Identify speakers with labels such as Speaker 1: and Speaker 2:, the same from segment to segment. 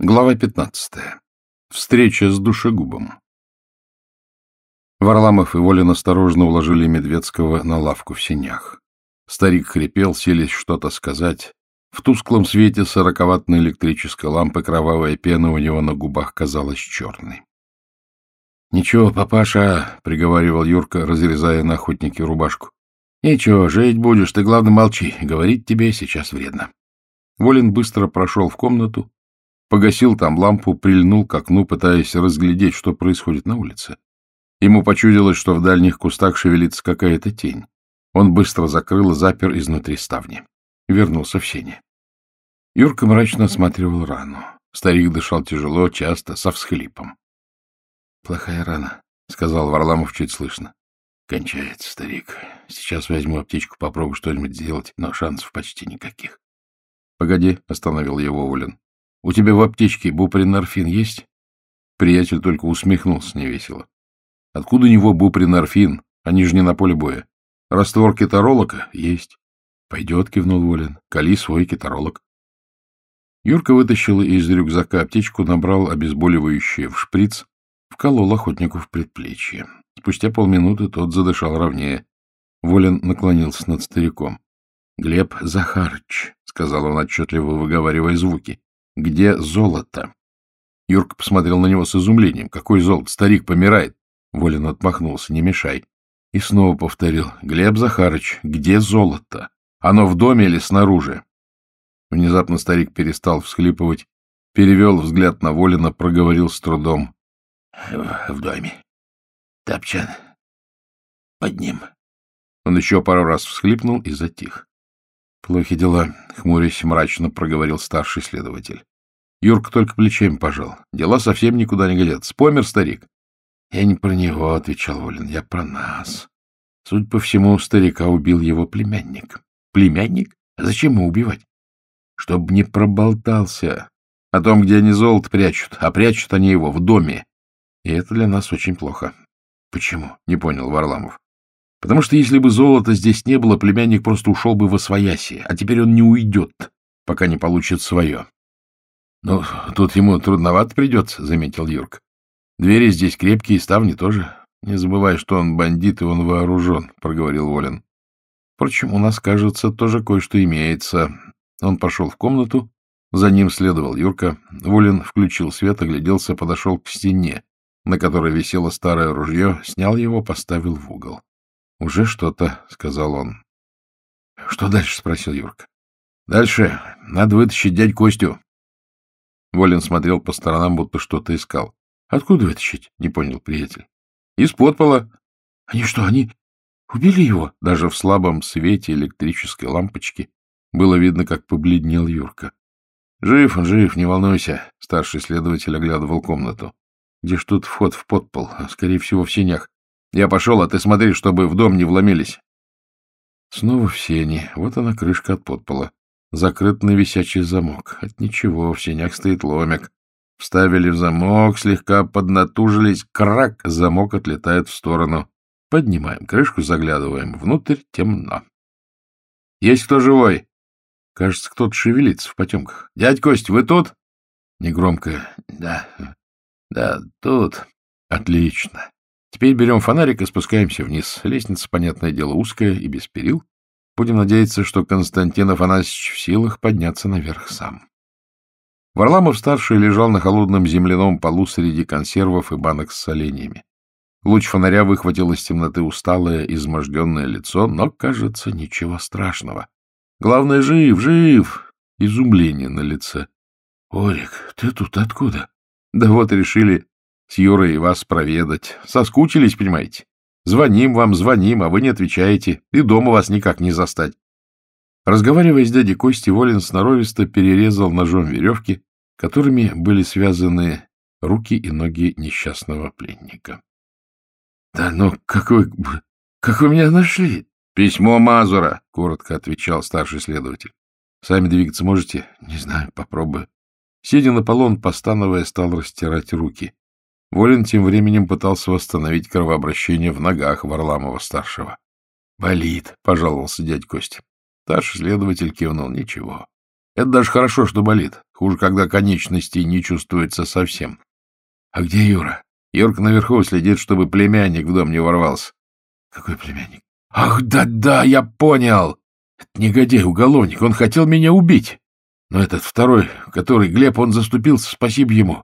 Speaker 1: Глава 15. Встреча с душегубом. Варламов и Волин осторожно уложили Медведского на лавку в сенях. Старик хрипел, селись что-то сказать. В тусклом свете сороковатной электрической лампы кровавая пена у него на губах казалась черной. — Ничего, папаша, — приговаривал Юрка, разрезая на охотнике рубашку. — Ничего, жить будешь, ты, главное, молчи. Говорить тебе сейчас вредно. Волин быстро прошел в комнату, Погасил там лампу, прильнул к окну, пытаясь разглядеть, что происходит на улице. Ему почудилось, что в дальних кустах шевелится какая-то тень. Он быстро закрыл и запер изнутри ставни. Вернулся в сене. Юрка мрачно осматривал рану. Старик дышал тяжело, часто, со всхлипом. — Плохая рана, — сказал Варламов чуть слышно. — Кончается, старик. Сейчас возьму аптечку, попробую что-нибудь сделать, но шансов почти никаких. — Погоди, — остановил его Улин. У тебя в аптечке бупринорфин есть? Приятель только усмехнулся невесело. Откуда у него бупринорфин? Они же не на поле боя. Раствор кеторолока есть. Пойдет, кивнул Волин. Кали свой кеторолог. Юрка вытащил из рюкзака аптечку, набрал обезболивающее в шприц, вколол охотнику в предплечье. Спустя полминуты тот задышал ровнее. Волин наклонился над стариком. — Глеб Захарыч, — сказал он, отчетливо выговаривая звуки. Где золото? Юрка посмотрел на него с изумлением. Какой золото? Старик помирает. Волин отмахнулся. Не мешай. И снова повторил. Глеб Захарыч, где золото? Оно в доме или снаружи? Внезапно старик перестал всхлипывать, перевел взгляд на Волина, проговорил с трудом. — В доме. Топчан. Под ним. Он еще пару раз всхлипнул и затих. Плохи дела, — хмурясь мрачно проговорил старший следователь. Юрка только плечами пожал. Дела совсем никуда не глядят. Спомер, старик. — Я не про него, — отвечал Волин, — я про нас. Судя по всему, старика убил его племянник. Племянник? А зачем ему убивать? Чтоб не проболтался о том, где они золото прячут, а прячут они его в доме. И это для нас очень плохо. — Почему? — не понял Варламов. Потому что если бы золота здесь не было, племянник просто ушел бы во свояси, а теперь он не уйдет, пока не получит свое. — Ну, тут ему трудновато придется, — заметил Юрк. — Двери здесь крепкие, ставни тоже. Не забывай, что он бандит и он вооружен, — проговорил Волин. Впрочем, у нас, кажется, тоже кое-что имеется. Он пошел в комнату, за ним следовал Юрка. Волин включил свет, огляделся, подошел к стене, на которой висело старое ружье, снял его, поставил в угол. — Уже что-то, — сказал он. — Что дальше? — спросил Юрка. — Дальше надо вытащить дядь Костю. Волин смотрел по сторонам, будто что-то искал. — Откуда вытащить? — не понял приятель. — Из-под пола. — Они что, они убили его? Даже в слабом свете электрической лампочки было видно, как побледнел Юрка. — Жив он, жив, не волнуйся. Старший следователь оглядывал комнату. — Где ж тут вход в подпол? Скорее всего, в сенях. Я пошел, а ты смотри, чтобы в дом не вломились. Снова в сени. Вот она, крышка от подпола. Закрыт на висячий замок. От ничего, в сенях стоит ломик. Вставили в замок, слегка поднатужились. Крак! Замок отлетает в сторону. Поднимаем крышку, заглядываем. Внутрь темно. Есть кто живой? Кажется, кто-то шевелится в потемках. Дядь Кость, вы тут? Негромко. Да, да, тут. Отлично. Теперь берем фонарик и спускаемся вниз. Лестница, понятное дело, узкая и без перил. Будем надеяться, что Константин Афанасьевич в силах подняться наверх сам. Варламов-старший лежал на холодном земляном полу среди консервов и банок с соленьями. Луч фонаря выхватил из темноты усталое, изможденное лицо, но, кажется, ничего страшного. Главное, жив, жив! Изумление на лице. — Орик, ты тут откуда? — Да вот решили с Юрой вас проведать. Соскучились, понимаете? Звоним вам, звоним, а вы не отвечаете, и дома вас никак не застать. Разговаривая с дядей Костей, Волин сноровисто перерезал ножом веревки, которыми были связаны руки и ноги несчастного пленника. — Да ну, как вы... как вы меня нашли? — Письмо Мазура, — коротко отвечал старший следователь. — Сами двигаться можете? — Не знаю, попробую. Сидя на полу, он, постановая, стал растирать руки. Волин тем временем пытался восстановить кровообращение в ногах Варламова-старшего. — Болит, — пожаловался дядь Костя. Старший следователь кивнул. — Ничего. Это даже хорошо, что болит. Хуже, когда конечностей не чувствуется совсем. А где Юра? Юрка наверху следит, чтобы племянник в дом не ворвался. Какой племянник? Ах, да-да, я понял. Это негодяй, уголовник, он хотел меня убить. Но этот второй, который Глеб, он заступился, спасибо ему.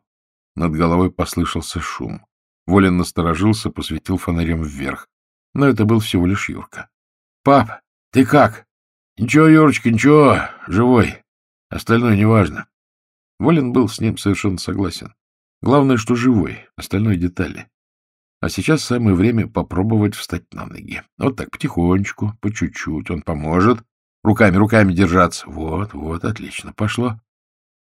Speaker 1: Над головой послышался шум. Волин насторожился, посветил фонарем вверх. Но это был всего лишь Юрка. — Пап, ты как? — Ничего, Юрочка, ничего, живой. Остальное неважно. Волин был с ним совершенно согласен. Главное, что живой, остальное детали. А сейчас самое время попробовать встать на ноги. Вот так, потихонечку, по чуть-чуть. Он поможет. Руками, руками держаться. Вот, вот, отлично, пошло.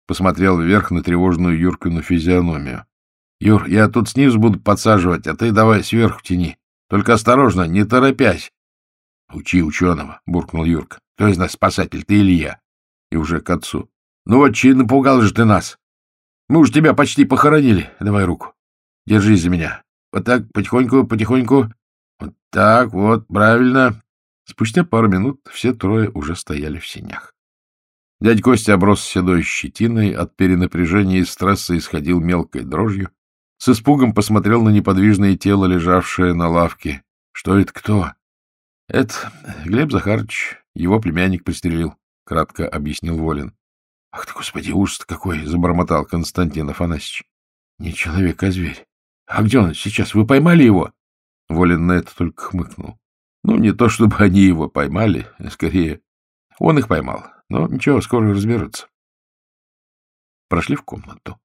Speaker 1: Посмотрел вверх на тревожную Юркину физиономию. — Юр, я тут снизу буду подсаживать, а ты давай сверху тяни. Только осторожно, не торопясь. — Учи ученого, — буркнул Юрка. — Кто из нас спасатель, ты или я? И уже к отцу. — Ну вот, чьи напугал же ты нас. Мы уж тебя почти похоронили. Давай руку. Держись за меня. Вот так, потихоньку, потихоньку. Вот так, вот, правильно. Спустя пару минут все трое уже стояли в синях. Дядь Костя оброс седой щетиной, от перенапряжения и стресса исходил мелкой дрожью, с испугом посмотрел на неподвижное тело, лежавшее на лавке. Что это кто? — Это Глеб Захарович, его племянник пристрелил, — кратко объяснил Волин. — Ах ты, господи, ужас какой! — забормотал Константин Афанасьевич. — Не человек, а зверь. А где он сейчас? Вы поймали его? Волин на это только хмыкнул. Ну, не то чтобы они его поймали, скорее, он их поймал. Но ничего, скоро разберутся. Прошли в комнату.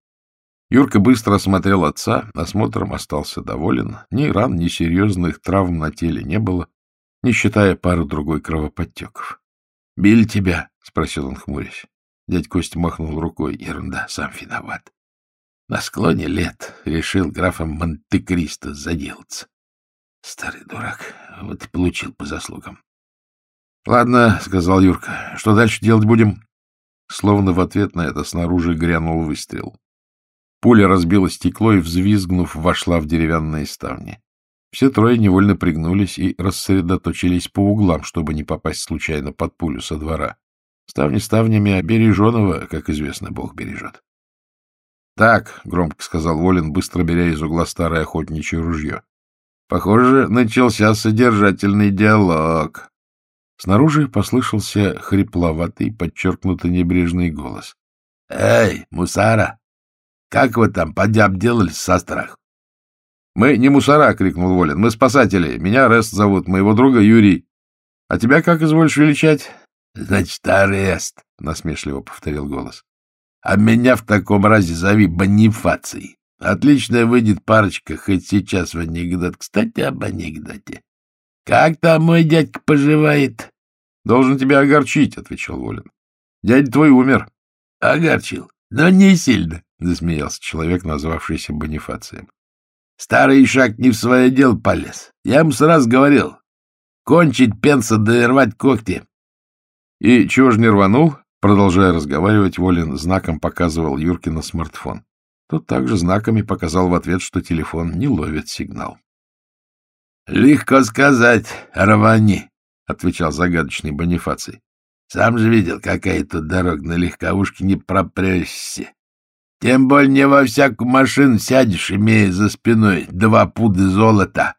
Speaker 1: Юрка быстро осмотрел отца, осмотром остался доволен. Ни ран, ни серьезных травм на теле не было, не считая пару-другой кровоподтеков. — Били тебя? — спросил он, хмурясь. Дядь Костя махнул рукой. Ерунда, сам виноват. На склоне лет решил графом Монте-Кристо заделаться. Старый дурак. Вот и получил по заслугам. — Ладно, — сказал Юрка. — Что дальше делать будем? Словно в ответ на это снаружи грянул выстрел. Пуля разбила стекло и, взвизгнув, вошла в деревянные ставни. Все трое невольно пригнулись и рассредоточились по углам, чтобы не попасть случайно под пулю со двора. Ставни ставнями, а береженого, как известно, Бог бережет. — Так, — громко сказал Волин, быстро беря из угла старое охотничье ружье. — Похоже, начался содержательный диалог. Снаружи послышался хрипловатый, подчеркнуто небрежный голос. — Эй, мусара! Как вы там, поди обделались со страх? — Мы не мусора, — крикнул Волин. — Мы спасатели. Меня Рест зовут, моего друга Юрий. А тебя как изволишь величать? — Значит, Арест, — насмешливо повторил голос. — А меня в таком разе зови Бонифацией. Отличная выйдет парочка, хоть сейчас в анекдот. Кстати, об анекдоте. — Как там мой дядька поживает? — Должен тебя огорчить, — отвечал Волин. — Дядя твой умер. — Огорчил. Но не сильно. — засмеялся человек, назвавшийся Бонифацием. — Старый шаг не в свое дело полез. Я ему сразу говорил. Кончить пенса да рвать когти. — И чего ж не рванул? Продолжая разговаривать, Волин знаком показывал Юрке на смартфон. Тот также знаками показал в ответ, что телефон не ловит сигнал. — Легко сказать, рвани, — отвечал загадочный Бонифаций. — Сам же видел, какая тут дорога на легковушке не пропрешься. Тем более не во всякую машину сядешь, имея за спиной два пуда золота.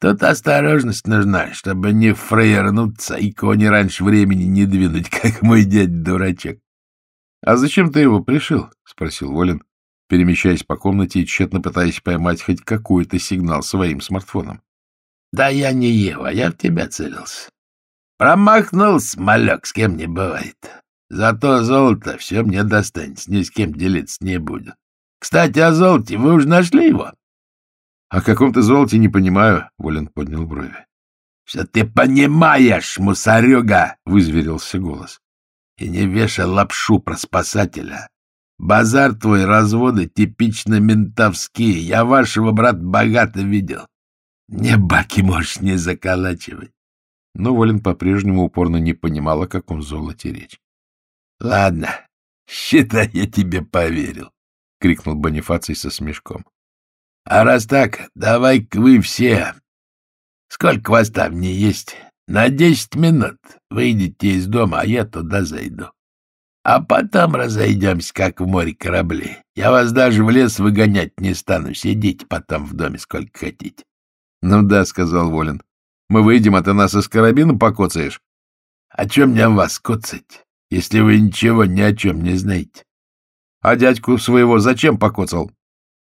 Speaker 1: Тут осторожность нужна, чтобы не фрейернуться и кони раньше времени не двинуть, как мой дядя-дурачок. — А зачем ты его пришил? — спросил Волин, перемещаясь по комнате и тщетно пытаясь поймать хоть какой-то сигнал своим смартфоном. — Да я не его, я в тебя целился. Промахнулся, малек, с кем не бывает. Зато золото все мне достанется, ни с кем делиться не буду. Кстати, о золоте вы уже нашли его? — О каком-то золоте не понимаю, — Волин поднял брови. — Все ты понимаешь, мусорюга, — вызверился голос. — И не вешай лапшу про спасателя. Базар твой, разводы типично ментовские. Я вашего брата богато видел. Не баки можешь не заколачивать. Но Волин по-прежнему упорно не понимал, о каком золоте речь. — Ладно, считай, я тебе поверил, — крикнул Бонифаций со смешком. — А раз так, давай-ка вы все. Сколько вас там не есть? На десять минут выйдете из дома, а я туда зайду.
Speaker 2: А потом разойдемся, как в море корабли. Я вас даже в лес выгонять не стану. Сидите потом в доме сколько хотите.
Speaker 1: — Ну да, — сказал Волин. — Мы выйдем, а ты нас из карабина покоцаешь.
Speaker 2: — О чем мне вас коцать, если вы ничего ни о чем не знаете?
Speaker 1: — А дядьку своего зачем покоцал?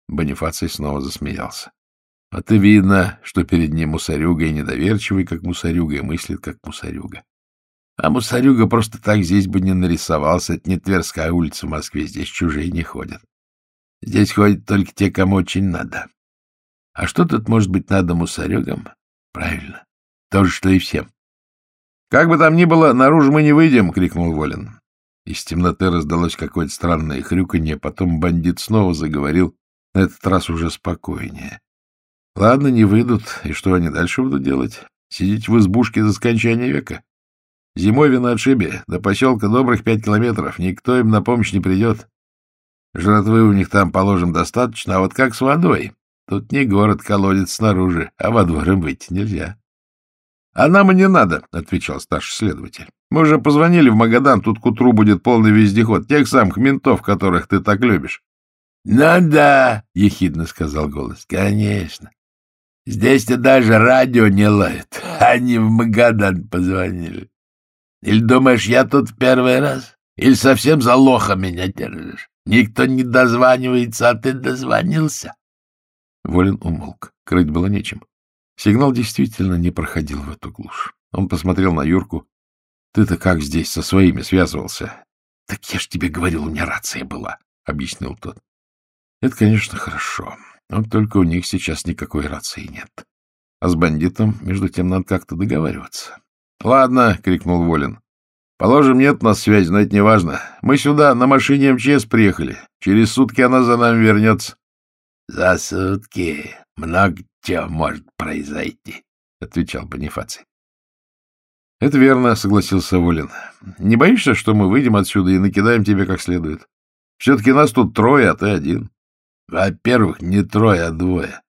Speaker 1: Бонифаций снова засмеялся. А ты видно, что перед ним мусорюга и недоверчивый, как мусорюга, и мыслит, как мусорюга. А мусорюга просто так здесь бы не нарисовался. Это не Тверская улица в Москве, здесь чужие не ходят. Здесь ходят только те, кому очень надо. А что тут может быть надо мусорюгам? Правильно. То же, что и всем. — Как бы там ни было, наружу мы не выйдем, — крикнул Волин. Из темноты раздалось какое-то странное хрюканье, потом бандит снова заговорил, на этот раз уже спокойнее. — Ладно, не выйдут, и что они дальше будут делать? Сидеть в избушке до скончания века? Зимой на отшибе, до поселка добрых пять километров, никто им на помощь не придет. Жратвы у них там, положим, достаточно, а вот как с водой? Тут не город, колодец снаружи, а во двор им выйти нельзя. — А нам и не надо, — отвечал старший следователь. — Мы уже позвонили в Магадан, тут к утру будет полный вездеход, тех самых ментов, которых ты так любишь.
Speaker 2: — Ну да, — ехидно сказал голос, — конечно. Здесь-то даже радио не лает. Они в Магадан позвонили. Или думаешь, я тут первый раз? Или совсем за лоха меня держишь? Никто не дозванивается, а ты дозвонился.
Speaker 1: Волин умолк. Крыть было нечем. Сигнал действительно не проходил в эту глушь. Он посмотрел на Юрку. — Ты-то как здесь со своими связывался? — Так я ж тебе говорил, у меня рация была, — объяснил тот. — Это, конечно, хорошо. Вот только у них сейчас никакой рации нет. А с бандитом, между тем, надо как-то договариваться. — Ладно, — крикнул Волин. — Положим, нет у нас связи, но это не важно. Мы сюда на машине МЧС приехали. Через сутки она за нами вернется.
Speaker 2: — За сутки много чего может произойти, — отвечал Бонифаций.
Speaker 1: — Это верно, — согласился Волин. — Не боишься, что мы выйдем отсюда и накидаем тебе как следует? Все-таки нас тут трое, а ты один.
Speaker 2: — Во-первых, не трое, а двое.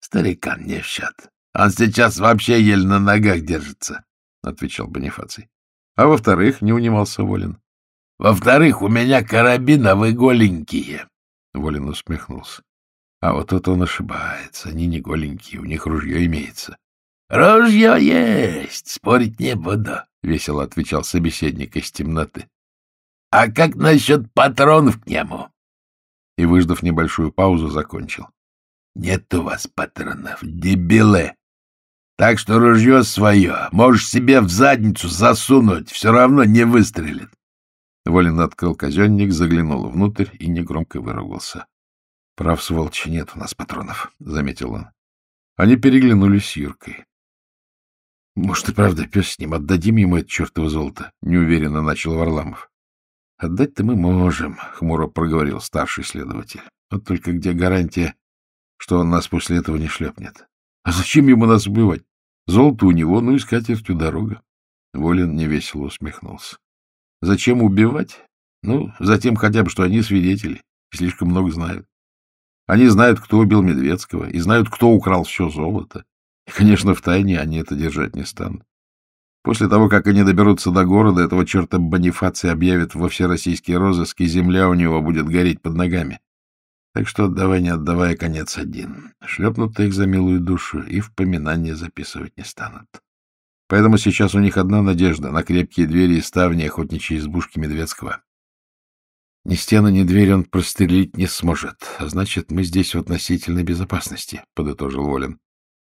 Speaker 2: Старикан не в счет. Он сейчас вообще еле на ногах держится, — отвечал Бонифаций.
Speaker 1: — А во-вторых, не унимался Волин.
Speaker 2: — Во-вторых, у меня карабин, голенькие.
Speaker 1: Волин усмехнулся. А вот тут он ошибается. Они не голенькие, у них ружье имеется.
Speaker 2: — Ружье есть, спорить не буду, —
Speaker 1: весело отвечал собеседник из темноты.
Speaker 2: — А как насчет патронов к нему?
Speaker 1: И, выждав небольшую паузу, закончил.
Speaker 2: — Нет у вас патронов, дебилы. Так что ружье свое можешь себе в задницу засунуть, все равно не выстрелит.
Speaker 1: Волин открыл казенник, заглянул внутрь и негромко выругался. — Прав, сволочи, нет у нас патронов, — заметил он. Они переглянулись с Юркой. — Может, и правда, пес с ним, отдадим ему это чертово золото? — неуверенно начал Варламов. — Отдать-то мы можем, — хмуро проговорил старший следователь. — Вот только где гарантия, что он нас после этого не шлепнет? А зачем ему нас убивать? Золото у него, ну и с дорога. Волин невесело усмехнулся. Зачем убивать? Ну, затем хотя бы, что они свидетели, слишком много знают. Они знают, кто убил Медведского, и знают, кто украл все золото. И, конечно, в тайне они это держать не станут. После того, как они доберутся до города, этого черта Бонифация объявит во всероссийский розыск, и земля у него будет гореть под ногами. Так что отдавай, не отдавая, конец один. Шлепнут их за милую душу и в поминание записывать не станут. Поэтому сейчас у них одна надежда на крепкие двери и ставни охотничьей избушки Медведского. Ни стены, ни дверь он прострелить не сможет, а значит, мы здесь в относительной безопасности, — подытожил Волин.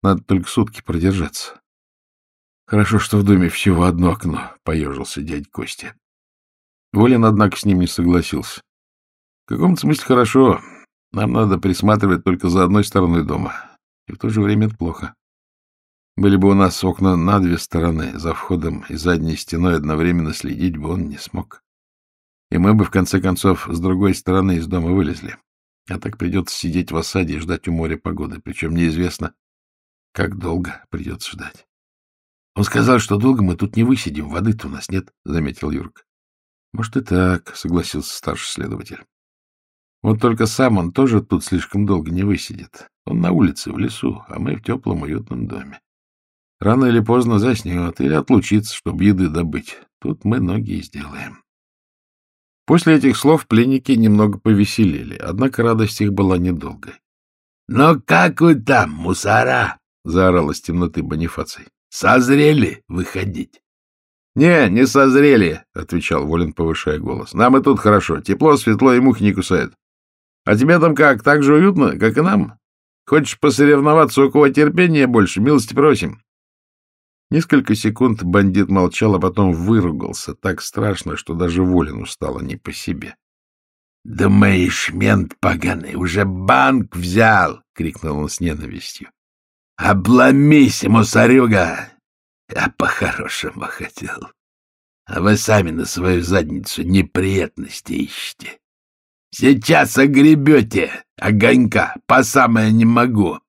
Speaker 1: Надо только сутки продержаться. Хорошо, что в доме всего одно окно, — поежился дядь Костя. Волин, однако, с ним не согласился. В каком-то смысле хорошо. Нам надо присматривать только за одной стороной дома. И в то же время это плохо. Были бы у нас окна на две стороны, за входом и задней стеной одновременно следить бы он не смог и мы бы, в конце концов, с другой стороны из дома вылезли. А так придется сидеть в осаде и ждать у моря погоды, причем неизвестно, как долго придется ждать. — Он сказал, что долго мы тут не высидим, воды-то у нас нет, — заметил Юрка. — Может, и так, — согласился старший следователь. Вот только сам он тоже тут слишком долго не высидит. Он на улице, в лесу, а мы в теплом уютном доме. Рано или поздно заснет или отлучится, чтобы еды добыть. Тут мы ноги и сделаем. После этих слов пленники немного повеселели, однако радость их была недолгой.
Speaker 2: — Но как вы там, мусора?
Speaker 1: — заорал из темноты Бонифаций.
Speaker 2: — Созрели выходить?
Speaker 1: — Не, не созрели, — отвечал Волин, повышая голос. — Нам и тут хорошо. Тепло, светло и мухи не кусают. А тебе там как, так же уютно, как и нам? Хочешь посоревноваться, у кого терпения больше? Милости просим. Несколько секунд бандит молчал, а потом выругался так страшно, что даже Волину стало не по себе.
Speaker 2: — Думаешь, мент поганый уже банк взял? — крикнул он с ненавистью. — Обломись, мусорюга! Я по-хорошему хотел. А вы сами на свою задницу неприятности ищете. Сейчас огребете огонька, по самое не могу.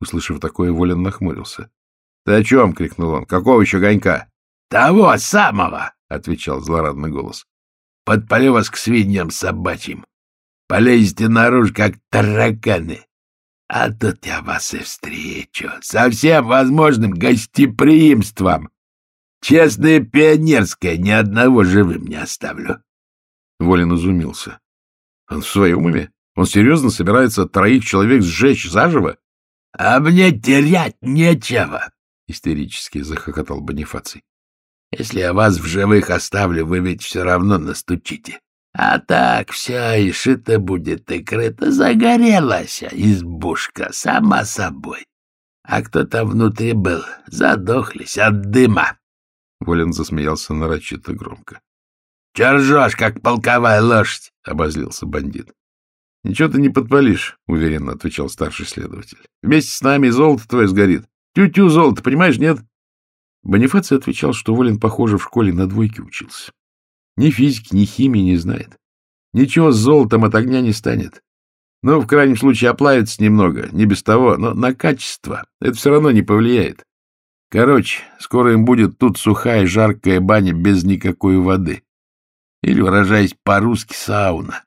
Speaker 1: Услышав такое, Волин нахмурился. — Ты о чем? — крикнул он. — Какого еще гонька?
Speaker 2: — Того самого!
Speaker 1: — отвечал злорадный голос.
Speaker 2: — Подпалю вас к свиньям собачьим. Полезете наружу, как тараканы. А тут я вас и встречу со всем возможным гостеприимством. Честное пионерское, ни одного живым не оставлю.
Speaker 1: Волин изумился. Он в своем уме? Он серьезно собирается троих человек сжечь заживо?
Speaker 2: — А мне терять нечего, —
Speaker 1: истерически захохотал Бонифаций.
Speaker 2: — Если я вас в живых оставлю, вы ведь все равно настучите. А так все и шито будет, и крыто загорелась избушка сама собой. А кто там внутри был, задохлись от дыма.
Speaker 1: Волин засмеялся нарочито громко.
Speaker 2: — Че как полковая лошадь? — обозлился бандит.
Speaker 1: — Ничего ты не подпалишь, — уверенно отвечал старший следователь. — Вместе с нами золото твое сгорит. Тю-тю золото, понимаешь, нет? Бонифаций отвечал, что Волин, похоже, в школе на двойке учился. Ни физики, ни химии не знает. Ничего с золотом от огня не станет. Ну, в крайнем случае, оплавится немного, не без того, но на качество это все равно не повлияет. Короче, скоро им будет тут сухая жаркая баня без никакой воды. Или, выражаясь по-русски, сауна.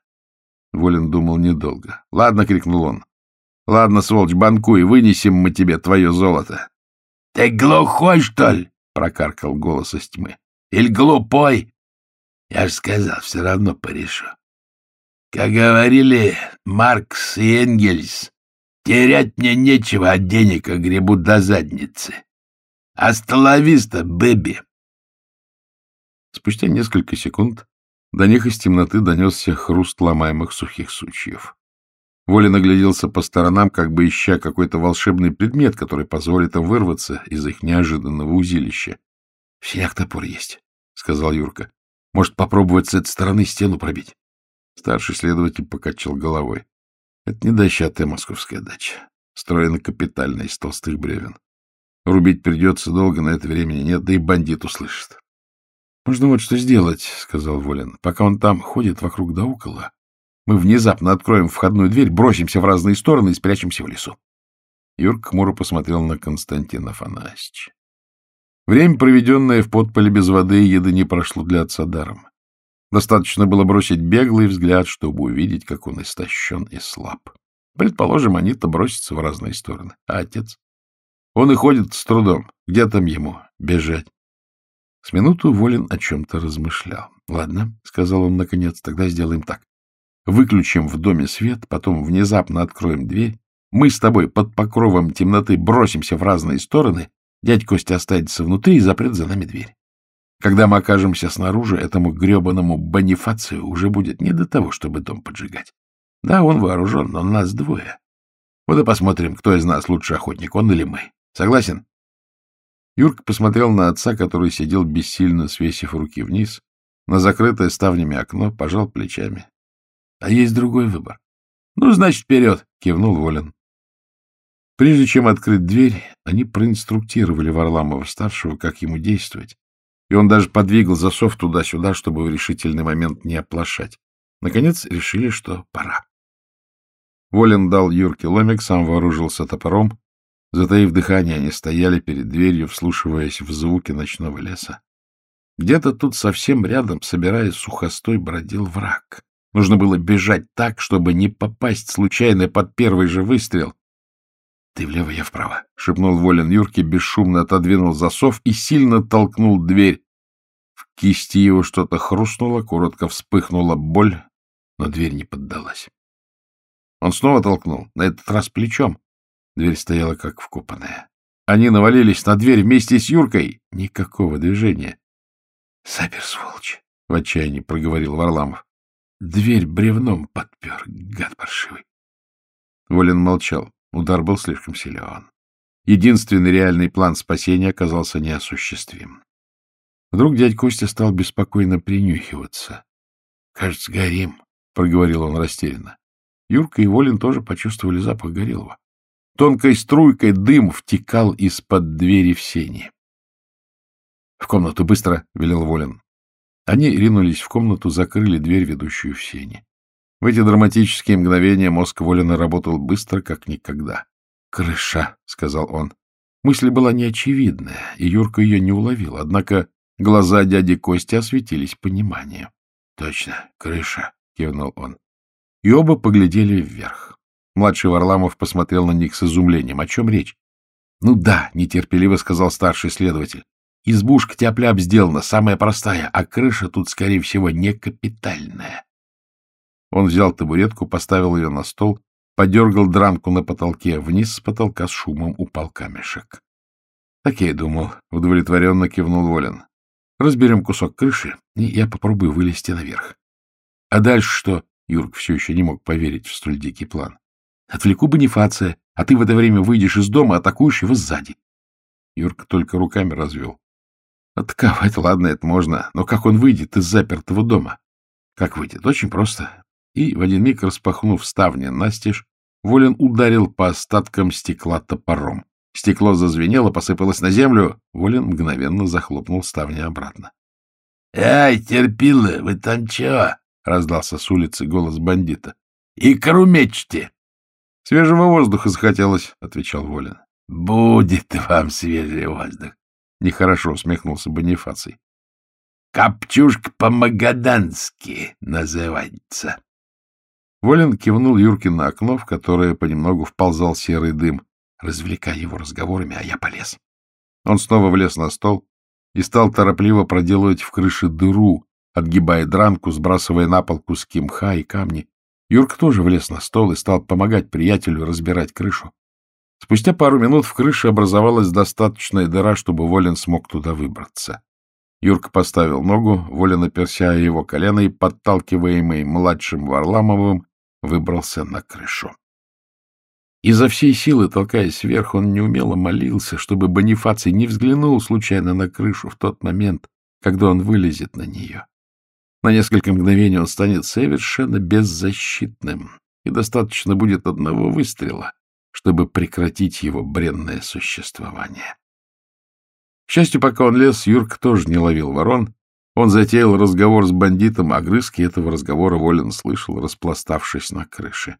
Speaker 1: Волин думал недолго. «Ладно», — крикнул он, Ладно, сволочь, банкуй, вынесем мы тебе твое золото.
Speaker 2: — Ты глухой, что ли? — прокаркал голос из тьмы. — Или глупой? Я же сказал, все равно порешу. Как говорили Маркс и Энгельс, терять мне нечего, а денег огребу до задницы. Астоловиста, бэби!
Speaker 1: Спустя несколько секунд до них из темноты донесся хруст ломаемых сухих сучьев. Воля нагляделся по сторонам, как бы ища какой-то волшебный предмет, который позволит им вырваться из их неожиданного узилища. — В синях топор есть, — сказал Юрка. — Может, попробовать с этой стороны стену пробить? Старший следователь покачал головой. Это не дощатая московская дача. Строена капитально из толстых бревен. Рубить придется долго, на это времени нет, да и бандит услышит. — Можно вот что сделать, — сказал Волин. — Пока он там ходит вокруг да около, мы внезапно откроем входную дверь, бросимся в разные стороны и спрячемся в лесу. Юрк хмуро посмотрел на Константина Афанасьевича. Время, проведенное в подполе без воды и еды, не прошло для отца даром. Достаточно было бросить беглый взгляд, чтобы увидеть, как он истощен и слаб. Предположим, они-то бросятся в разные стороны. А отец? Он и ходит с трудом. Где там ему бежать? С минуту Волин о чем-то размышлял. — Ладно, — сказал он наконец, — тогда сделаем так. Выключим в доме свет, потом внезапно откроем дверь. Мы с тобой под покровом темноты бросимся в разные стороны, дядь Костя останется внутри и запрет за нами дверь. Когда мы окажемся снаружи, этому гребаному Бонифацию уже будет не до того, чтобы дом поджигать. Да, он вооружен, но нас двое. Вот и посмотрим, кто из нас лучший охотник, он или мы. Согласен? Юрка посмотрел на отца, который сидел бессильно, свесив руки вниз, на закрытое ставнями окно, пожал плечами. А есть другой выбор. Ну, значит, вперед, кивнул Волин. Прежде чем открыть дверь, они проинструктировали Варламова-старшего, как ему действовать, и он даже подвигал засов туда-сюда, чтобы в решительный момент не оплошать. Наконец решили, что пора. Волин дал Юрке ломик, сам вооружился топором. Затаив дыхание, они стояли перед дверью, вслушиваясь в звуки ночного леса. Где-то тут совсем рядом, собирая сухостой, бродил враг. Нужно было бежать так, чтобы не попасть случайно под первый же выстрел. — Ты влево, я вправо, — шепнул Волин Юрке, бесшумно отодвинул засов и сильно толкнул дверь. В кисти его что-то хрустнуло, коротко вспыхнула боль, но дверь не поддалась. Он снова толкнул, на этот раз плечом. Дверь стояла как вкопанная. Они навалились на дверь вместе с Юркой. Никакого движения. — Запер, сволочь! — в отчаянии проговорил Варламов. Дверь бревном подпер, гад паршивый. Волин молчал. Удар был слишком силен. Единственный реальный план спасения оказался неосуществим. Вдруг дядь Костя стал беспокойно принюхиваться. — Кажется, горим, — проговорил он растерянно. Юрка и Волин тоже почувствовали запах горелого. Тонкой струйкой дым втекал из-под двери в сени. — В комнату быстро! — велел Волин. Они ринулись в комнату, закрыли дверь, ведущую в сени. В эти драматические мгновения мозг Волина работал быстро, как никогда. «Крыша», — сказал он. Мысль была неочевидная, и Юрка ее не уловил, однако глаза дяди Кости осветились пониманием. «Точно, крыша», — кивнул он. И оба поглядели вверх. Младший Варламов посмотрел на них с изумлением. О чем речь? — Ну да, — нетерпеливо сказал старший следователь. Избушка тяп-ляп сделана, самая простая, а крыша тут, скорее всего, не капитальная. Он взял табуретку, поставил ее на стол, подергал дранку на потолке. Вниз с потолка с шумом упал камешек. — Так я и думал, — удовлетворенно кивнул Волин. — Разберем кусок крыши, и я попробую вылезти наверх. — А дальше что? — Юрк все еще не мог поверить в столь дикий план. — Отвлеку Бонифация, а ты в это время выйдешь из дома, атакуешь его сзади. Юрк только руками развел. Атаковать, ладно, это можно, но как он выйдет из запертого дома? Как выйдет? Очень просто. И в один миг, распахнув ставни настежь, Волин ударил по остаткам стекла топором. Стекло зазвенело, посыпалось на землю. Волин мгновенно захлопнул ставни обратно. — Эй, терпилы, вы там чего? — раздался с улицы голос бандита. — И мечте! — Свежего воздуха захотелось, — отвечал Волин. — Будет вам свежий воздух. Нехорошо усмехнулся Бонифаций. Копчушка по-магадански называется. Волин кивнул Юркин на окно, в которое понемногу вползал серый дым. Развлекай его разговорами, а я полез. Он снова влез на стол и стал торопливо проделывать в крыше дыру, отгибая дранку, сбрасывая на пол куски мха и камни. Юрк тоже влез на стол и стал помогать приятелю разбирать крышу. Спустя пару минут в крыше образовалась достаточная дыра, чтобы Волин смог туда выбраться. Юрка поставил ногу, Волин, оперся его колено и, подталкиваемый младшим Варламовым, выбрался на крышу. Изо всей силы, толкаясь вверх, он неумело молился, чтобы Бонифаций не взглянул случайно на крышу в тот момент, когда он вылезет на нее. На несколько мгновений он станет совершенно беззащитным, и достаточно будет одного выстрела, чтобы прекратить его бренное существование. К счастью, пока он лез, Юрк тоже не ловил ворон. Он затеял разговор с бандитом, а грызки этого разговора Волин слышал, распластавшись на крыше.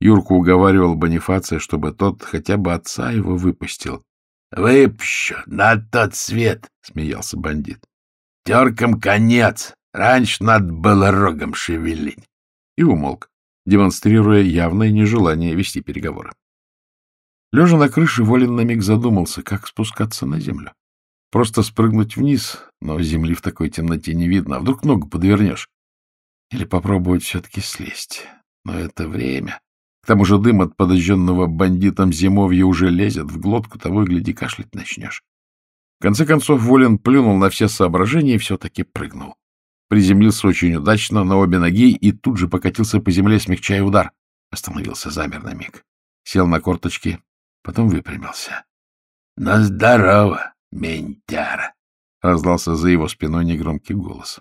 Speaker 1: Юрку уговаривал Бонифация, чтобы тот хотя бы отца его выпустил. — Выпущу на тот свет, — смеялся бандит. — Теркам конец. Раньше надо было рогом шевелить. И умолк, демонстрируя явное нежелание вести переговоры. Лежа на крыше, Волин на миг задумался, как спускаться на землю. Просто спрыгнуть вниз, но земли в такой темноте не видно, а вдруг ногу подвернешь. Или попробовать все-таки слезть. Но это время. К тому же дым от подожженного бандитом зимовья уже лезет в глотку, того и гляди, кашлять начнешь. В конце концов, Волин плюнул на все соображения и все-таки прыгнул. Приземлился очень удачно на обе ноги и тут же покатился по земле, смягчая удар. Остановился, замер на миг. Сел на корточки, потом выпрямился. — На здорово, ментяра! — раздался за его спиной негромкий голос.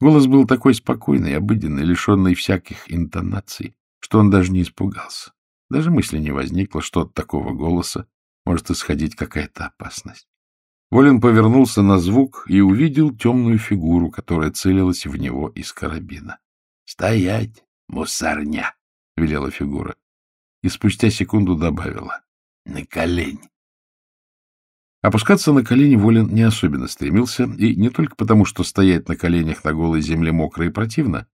Speaker 1: Голос был такой спокойный, обыденный, лишенный всяких интонаций, что он даже не испугался. Даже мысли не возникло, что от такого голоса может исходить какая-то опасность. Волин повернулся на звук и увидел темную фигуру, которая целилась в него из карабина. — Стоять, мусорня! — велела фигура и спустя секунду добавила «на колени». Опускаться на колени Волин не особенно стремился, и не только потому, что стоять на коленях на голой земле мокро и противно,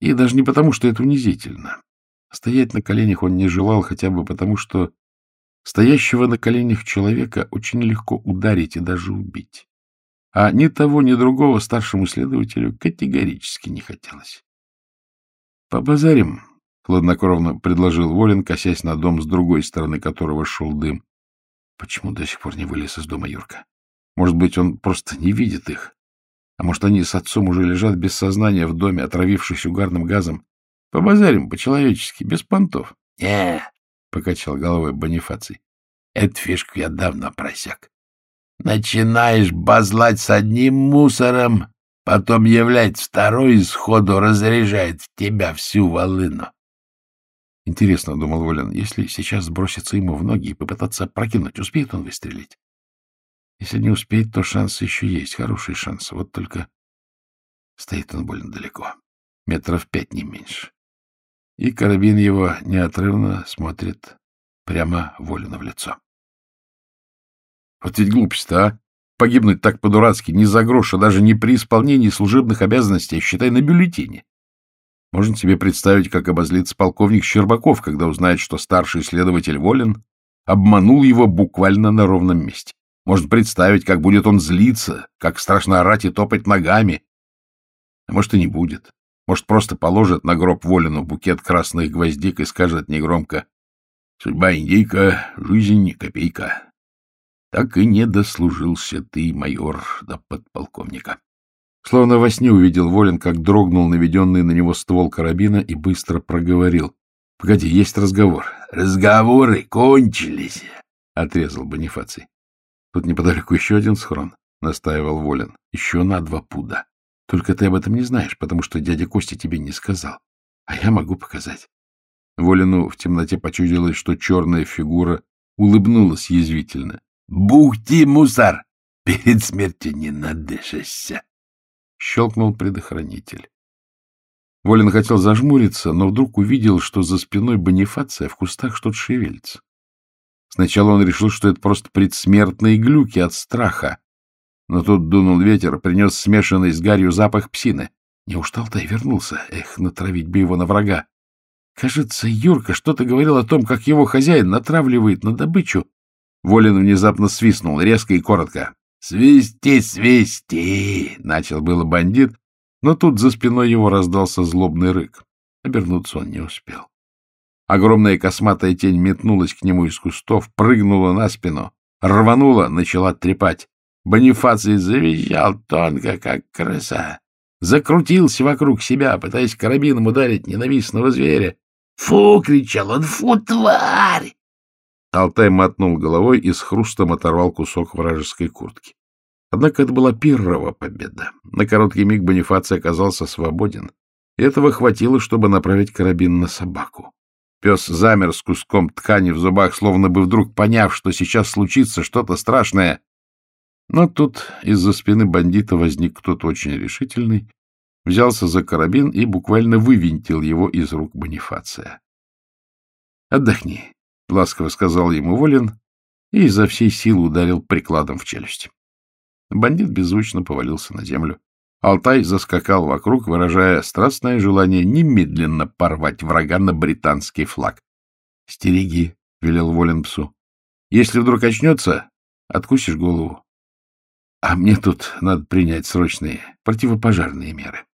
Speaker 1: и даже не потому, что это унизительно. Стоять на коленях он не желал хотя бы потому, что стоящего на коленях человека очень легко ударить и даже убить. а ни того, ни другого старшему следователю категорически не хотелось. — Побазарим, — хладнокровно предложил Волин, косясь на дом, с другой стороны которого шел дым. Почему до сих пор не вылез из дома Юрка? Может быть, он просто не видит их? А может, они с отцом уже лежат без сознания в доме, отравившись угарным газом? Побазарим по-человечески, без понтов.
Speaker 2: — Не, — покачал головой Бонифаций. — Эту фишку я давно просек. Начинаешь базлать с одним мусором, потом является второй и сходу разряжает в тебя всю волыну.
Speaker 1: Интересно, — думал Волин, — если сейчас сброситься ему в ноги и попытаться прокинуть, успеет он выстрелить? Если не успеет, то шанс еще есть, хороший шанс. Вот только стоит он больно далеко, метров пять, не меньше. И карабин его неотрывно смотрит прямо Волину в лицо. Вот ведь глупость-то, а? Погибнуть так по-дурацки, ни за грош, а даже не при исполнении служебных обязанностей, а считай, на бюллетене. Можно себе представить, как обозлится полковник Щербаков, когда узнает, что старший следователь Волин обманул его буквально на ровном месте. Может представить, как будет он злиться, как страшно орать и топать ногами. А может, и не будет. Может, просто положит на гроб Волину букет красных гвоздик и скажет негромко «Судьба индейка, жизнь копейка». Так и не дослужился ты, майор, до подполковника. Словно во сне увидел Волин, как дрогнул наведенный на него ствол карабина и быстро проговорил. — Погоди, есть разговор.
Speaker 2: — Разговоры кончились, —
Speaker 1: отрезал Бонифаций. — Тут неподалеку еще один схрон, — настаивал Волин. — Еще на два пуда. Только ты об этом не знаешь, потому что дядя Костя тебе не сказал. А я могу показать. Волину в темноте почудилось, что черная фигура улыбнулась язвительно.
Speaker 2: Бухти, мусор! Перед смертью не надышишься.
Speaker 1: Щелкнул предохранитель. Волин хотел зажмуриться, но вдруг увидел, что за спиной Бонифация в кустах что-то шевелится. Сначала он решил, что это просто предсмертные глюки от страха. Но тут дунул ветер, принес смешанный с гарью запах псины. Неужто Алтай вернулся? Эх, натравить бы его на врага. Кажется, Юрка что-то говорил о том, как его хозяин натравливает на добычу. Волин внезапно свистнул, резко и коротко. «Свисти, свисти!» — начал было бандит, но тут за спиной его раздался злобный рык. Обернуться он не успел. Огромная косматая тень метнулась к нему из кустов, прыгнула на спину, рванула, начала трепать. Бонифаций завизжал тонко, как крыса. Закрутился вокруг себя, пытаясь карабином ударить ненавистного зверя. «Фу!» — кричал он. «Фу, тварь!» Алтай мотнул головой и с хрустом оторвал кусок вражеской куртки. Однако это была первая победа. На короткий миг Бонифаций оказался свободен. Этого хватило, чтобы направить карабин на собаку. Пес замер с куском ткани в зубах, словно бы вдруг поняв, что сейчас случится что-то страшное. Но тут из-за спины бандита возник кто-то очень решительный, взялся за карабин и буквально вывинтил его из рук Бонифация. — Отдохни, — ласково сказал ему Волин и изо всей силы ударил прикладом в челюсть. Бандит беззвучно повалился на землю. Алтай заскакал вокруг, выражая страстное желание немедленно порвать врага на британский флаг. — Стереги, — велел Волин псу. — Если вдруг очнется, откусишь голову. А мне тут надо принять срочные противопожарные меры.